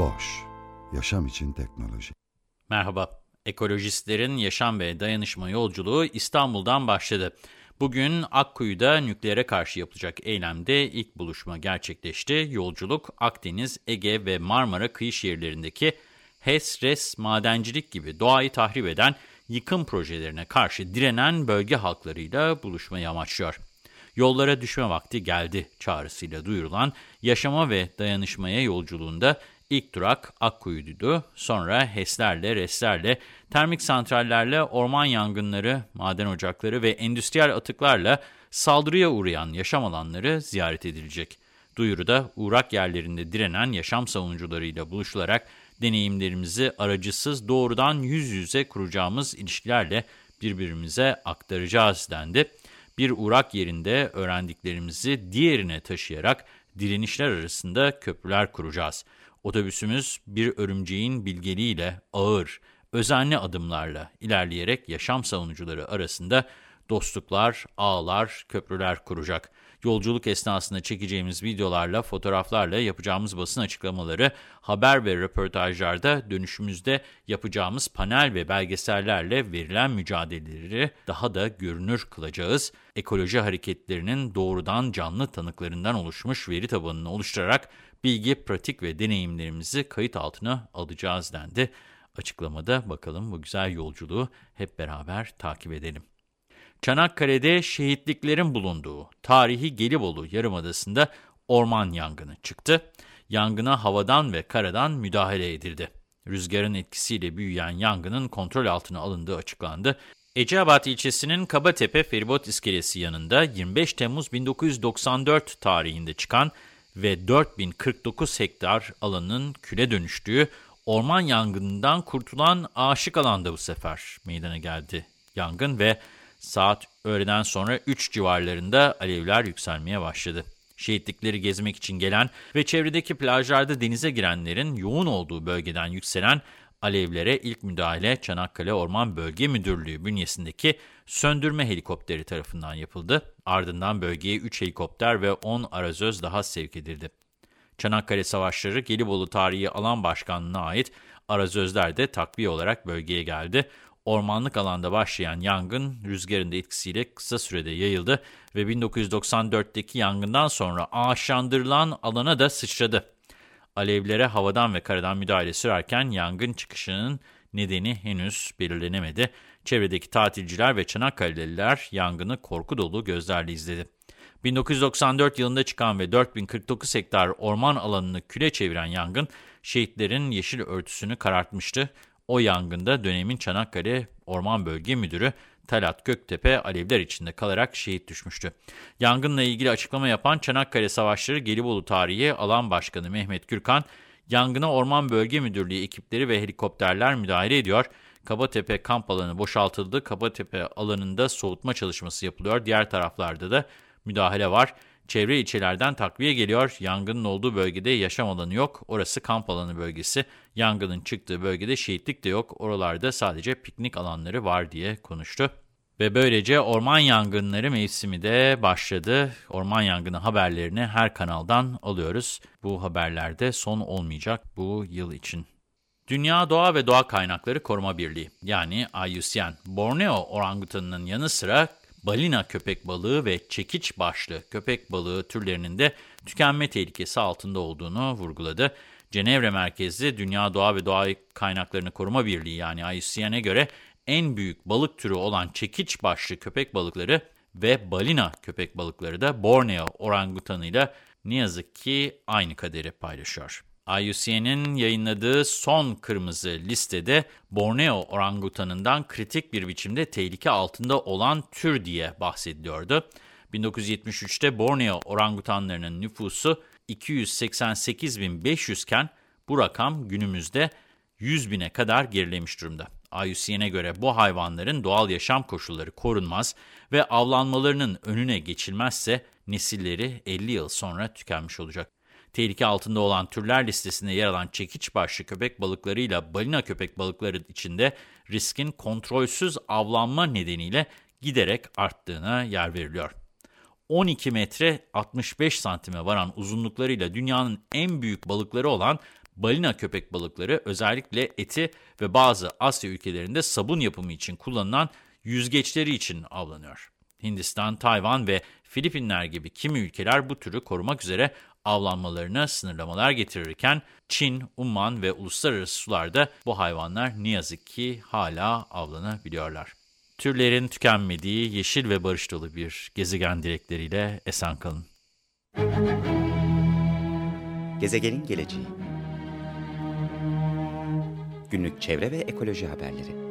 Boş, yaşam için teknoloji. Merhaba, ekolojistlerin yaşam ve dayanışma yolculuğu İstanbul'dan başladı. Bugün Akkuyu'da nükleere karşı yapılacak eylemde ilk buluşma gerçekleşti. Yolculuk Akdeniz, Ege ve Marmara kıyı şehirlerindeki HES, RES, madencilik gibi doğayı tahrip eden yıkım projelerine karşı direnen bölge halklarıyla buluşmayı amaçlıyor. Yollara düşme vakti geldi çağrısıyla duyurulan yaşama ve dayanışmaya yolculuğunda ilk durak Akkuyu'ydu. Sonra HES'lerle, RES'lerle, termik santrallerle, orman yangınları, maden ocakları ve endüstriyel atıklarla saldırıya uğrayan yaşam alanları ziyaret edilecek. Duyuruda uğrak yerlerinde direnen yaşam savunucularıyla buluşularak deneyimlerimizi aracısız doğrudan yüz yüze kuracağımız ilişkilerle birbirimize aktaracağız dendi. Bir uğrak yerinde öğrendiklerimizi diğerine taşıyarak direnişler arasında köprüler kuracağız. Otobüsümüz bir örümceğin bilgeliğiyle ağır, özenli adımlarla ilerleyerek yaşam savunucuları arasında dostluklar, ağlar, köprüler kuracak. Yolculuk esnasında çekeceğimiz videolarla, fotoğraflarla yapacağımız basın açıklamaları, haber ve röportajlarda dönüşümüzde yapacağımız panel ve belgesellerle verilen mücadeleleri daha da görünür kılacağız. Ekoloji hareketlerinin doğrudan canlı tanıklarından oluşmuş veri tabanını oluşturarak bilgi, pratik ve deneyimlerimizi kayıt altına alacağız dendi. Açıklamada bakalım bu güzel yolculuğu hep beraber takip edelim. Çanakkale'de şehitliklerin bulunduğu tarihi Gelibolu Yarımadası'nda orman yangını çıktı. Yangına havadan ve karadan müdahale edildi. Rüzgarın etkisiyle büyüyen yangının kontrol altına alındığı açıklandı. Eceabat ilçesinin Kabatepe Feribot İskelesi yanında 25 Temmuz 1994 tarihinde çıkan ve 4049 hektar alanın küle dönüştüğü orman yangınından kurtulan aşık alanda bu sefer meydana geldi yangın ve saat öğleden sonra 3 civarlarında alevler yükselmeye başladı. Şehitlikleri gezmek için gelen ve çevredeki plajlarda denize girenlerin yoğun olduğu bölgeden yükselen alevlere ilk müdahale Çanakkale Orman Bölge Müdürlüğü bünyesindeki söndürme helikopteri tarafından yapıldı. Ardından bölgeye 3 helikopter ve 10 arazöz daha sevk edildi. Çanakkale Savaşları Gelibolu Tarihi Alan Başkanlığı'na ait arazözler de takviye olarak bölgeye geldi. Ormanlık alanda başlayan yangın rüzgarın da etkisiyle kısa sürede yayıldı ve 1994'teki yangından sonra ağaçlandırılan alana da sıçradı. Alevlere havadan ve karadan müdahale sürerken yangın çıkışının nedeni henüz belirlenemedi. Çevredeki tatilciler ve Çanakkale'liler yangını korku dolu gözlerle izledi. 1994 yılında çıkan ve 4049 hektar orman alanını küle çeviren yangın şehitlerin yeşil örtüsünü karartmıştı. O yangında dönemin Çanakkale Orman Bölge Müdürü Talat Göktepe alevler içinde kalarak şehit düşmüştü. Yangınla ilgili açıklama yapan Çanakkale Savaşları Gelibolu Tarihi Alan Başkanı Mehmet Gürkan, yangına Orman Bölge Müdürlüğü ekipleri ve helikopterler müdahale ediyor. Kabatepe kamp alanı boşaltıldı. Kabatepe alanında soğutma çalışması yapılıyor. Diğer taraflarda da müdahale var. Çevre ilçelerden takviye geliyor. Yangının olduğu bölgede yaşam alanı yok. Orası kamp alanı bölgesi. Yangının çıktığı bölgede şehitlik de yok. Oralarda sadece piknik alanları var diye konuştu. Ve böylece orman yangınları mevsimi de başladı. Orman yangını haberlerini her kanaldan alıyoruz. Bu haberlerde son olmayacak bu yıl için. Dünya Doğa ve Doğa Kaynakları Koruma Birliği yani IUCN, Borneo orangutanının yanı sıra balina köpek balığı ve çekiç başlı köpek balığı türlerinin de tükenme tehlikesi altında olduğunu vurguladı. Cenevre merkezli Dünya Doğa ve Doğa Kaynaklarını Koruma Birliği yani IUCN'e göre en büyük balık türü olan çekiç başlı köpek balıkları ve balina köpek balıkları da Borneo orangutanıyla ne yazık ki aynı kaderi paylaşıyor. IUCN'in yayınladığı son kırmızı listede Borneo orangutanından kritik bir biçimde tehlike altında olan tür diye bahsediliyordu. 1973'te Borneo orangutanlarının nüfusu 288.500 iken bu rakam günümüzde 100 bine kadar gerilemiş durumda. IUCN'e göre bu hayvanların doğal yaşam koşulları korunmaz ve avlanmalarının önüne geçilmezse nesilleri 50 yıl sonra tükenmiş olacak. Tehlike altında olan türler listesinde yer alan çekiç başlı köpek balıklarıyla balina köpek balıkları içinde riskin kontrolsüz avlanma nedeniyle giderek arttığına yer veriliyor. 12 metre 65 santime varan uzunluklarıyla dünyanın en büyük balıkları olan balina köpek balıkları özellikle eti ve bazı Asya ülkelerinde sabun yapımı için kullanılan yüzgeçleri için avlanıyor. Hindistan, Tayvan ve Filipinler gibi kimi ülkeler bu türü korumak üzere avlanmalarına sınırlamalar getirirken Çin, Umman ve uluslararası sularda bu hayvanlar ne yazık ki hala avlanabiliyorlar. Türlerin tükenmediği yeşil ve barış dolu bir gezegen dilekleriyle esen kalın. Gezegenin geleceği Günlük çevre ve ekoloji haberleri